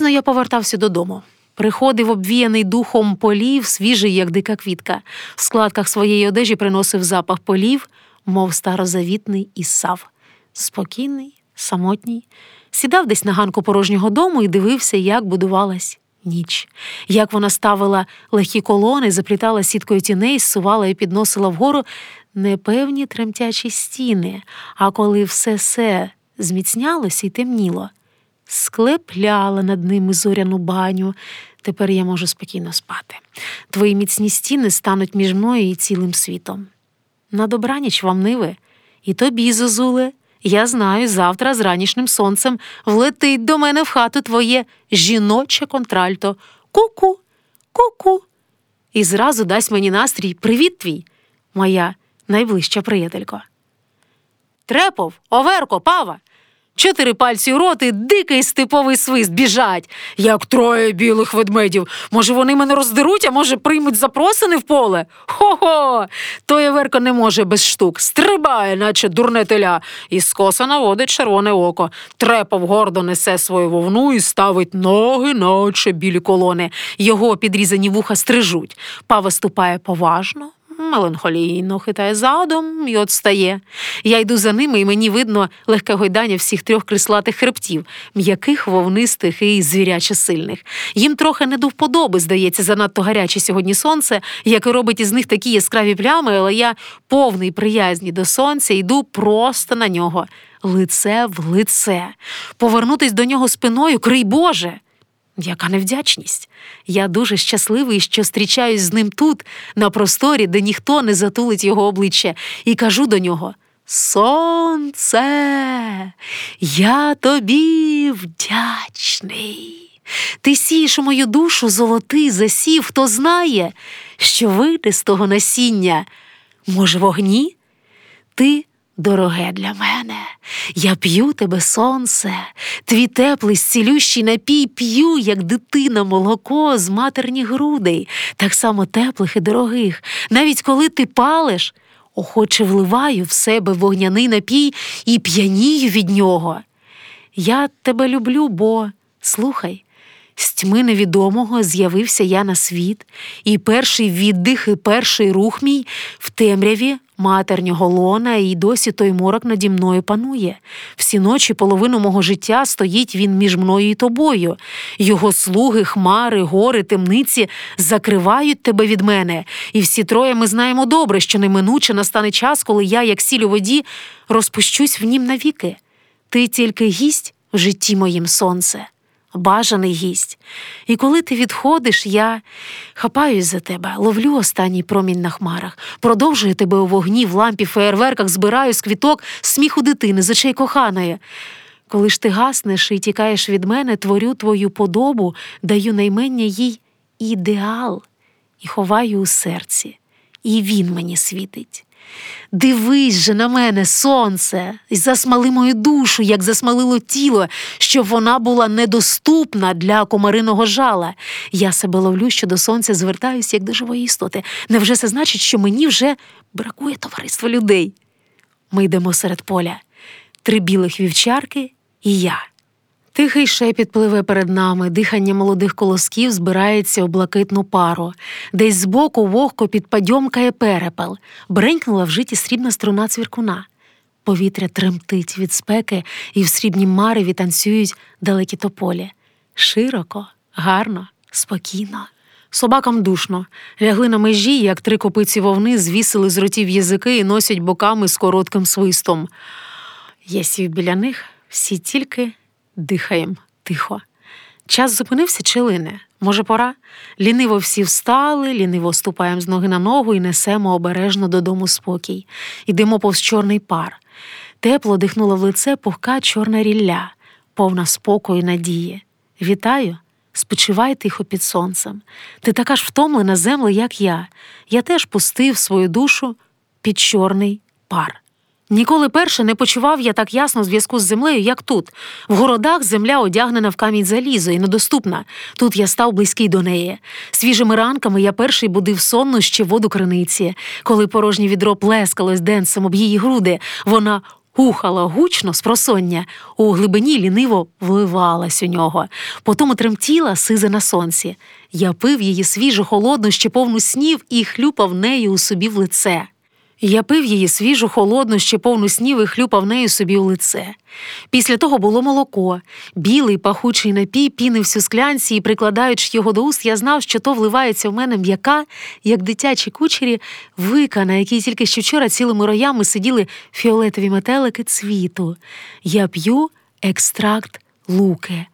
Пізно я повертався додому. Приходив обвіяний духом полів, свіжий, як дика квітка. В складках своєї одежі приносив запах полів, мов старозавітний Ісав. Спокійний, самотній, сідав десь на ганку порожнього дому і дивився, як будувалась ніч, як вона ставила легкі колони, заплітала сіткою тіней, зсувала і підносила вгору непевні тремтячі стіни, а коли все се зміцнялося і темніло, склепляла над ними зоряну баню. Тепер я можу спокійно спати. Твої міцні стіни стануть між мною і цілим світом. На добраніч вам ниви, і тобі, зозуле, я знаю, завтра з ранішнім сонцем влетить до мене в хату твоє жіноче контральто. Ку-ку, ку-ку. І зразу дасть мені настрій привіт твій, моя найближча приятелько. Трепов, оверко, пава. Чотири пальці у рот і дикий степовий свист біжать, як троє білих ведмедів. Може, вони мене роздеруть, а може, приймуть запросини в поле? Хо-хо! Той Еверко не може без штук. Стрибає, наче дурне теля, і скоса наводить червоне око. Трепов гордо несе свою вовну і ставить ноги, наче білі колони. Його підрізані вуха стрижуть. Пава ступає поважно, меланхолійно хитає задом і отстає. Я йду за ними, і мені видно легке гойдання всіх трьох крислатих хребтів, м'яких, вовнистих і звіряче сильних. Їм трохи не до вподоби, здається, занадто гаряче сьогодні сонце, яке робить із них такі яскраві плями, але я повний приязні до сонця, йду просто на нього. Лице в лице. Повернутись до нього спиною, крий Боже. Яка невдячність! Я дуже щасливий, що зустрічаюсь з ним тут, на просторі, де ніхто не затулить його обличчя, і кажу до нього: Сонце, я тобі вдячний. Ти сієш у мою душу золотий засів, хто знає, що вийде з того насіння. Може, вогні? Ти дороге для мене. Я п'ю тебе, сонце, твій теплий, зцілющий напій п'ю, як дитина, молоко з матерні грудей, так само теплих і дорогих. Навіть коли ти палиш, охоче вливаю в себе вогняний напій і п'янію від нього. Я тебе люблю, бо слухай. З тьми невідомого з'явився я на світ, і перший віддих, і перший рух мій в темряві матернього лона, і досі той морок наді мною панує. Всі ночі половину мого життя стоїть він між мною і тобою. Його слуги, хмари, гори, темниці закривають тебе від мене, і всі троє ми знаємо добре, що неминуче настане час, коли я, як сіль у воді, розпущусь в нім навіки. Ти тільки гість в житті моїм сонце бажаний гість. І коли ти відходиш, я хапаюсь за тебе, ловлю останній промінь на хмарах, продовжую тебе у вогні, в лампі, феєрверках, збираю з квіток сміху дитини, з очей коханої. Коли ж ти гаснеш і тікаєш від мене, творю твою подобу, даю наймення їй ідеал і ховаю у серці, і він мені світить. Дивись же на мене, сонце, і засмали мою душу, як засмалило тіло, щоб вона була недоступна для комариного жала. Я себе ловлю, що до сонця звертаюся, як до живої істоти. Невже це значить, що мені вже бракує товариства людей? Ми йдемо серед поля, три білих вівчарки і я. Тихий шепіт пливе перед нами, дихання молодих колосків збирається у блакитну пару, десь збоку вогко підпадьомкає перепел, бренькнула в житті срібна струна цвіркуна. Повітря тремтить від спеки, і в срібній мареві танцюють далекі тополі. Широко, гарно, спокійно. Собакам душно, лягли на межі, як три копиці вовни, звісили з ротів язики і носять боками з коротким свистом. Я сів біля них всі тільки дихаєм тихо. Час зупинився чи лине? Може, пора? Ліниво всі встали, ліниво ступаємо з ноги на ногу і несемо обережно додому спокій. Йдемо повз чорний пар. Тепло дихнула в лице пухка чорна рілля, повна спокою і надії. Вітаю, спочивай тихо під сонцем. Ти така ж втомлена земля, як я. Я теж пустив свою душу під чорний пар. Ніколи перше не почував я так ясно зв'язку з землею, як тут. В городах земля одягнена в камінь залізо і недоступна. Тут я став близький до неї. Свіжими ранками я перший будив сонну ще воду криниці. Коли порожнє відро плескалось денцем об її груди, вона ухала гучно з просоння, у глибині ліниво вливалась у нього, потім тремтіла сиза на сонці. Я пив її свіжу, холодну, ще повну снів і хлюпав нею у собі в лице. Я пив її свіжу, холодну, ще повну снів і хлюпав нею собі у лице. Після того було молоко. Білий пахучий напій пінився у склянці, і, прикладаючи його до уст, я знав, що то вливається в мене м'яка, як дитячі кучері, вика, на якій тільки що вчора цілими роями сиділи фіолетові метелики цвіту. Я п'ю екстракт луки.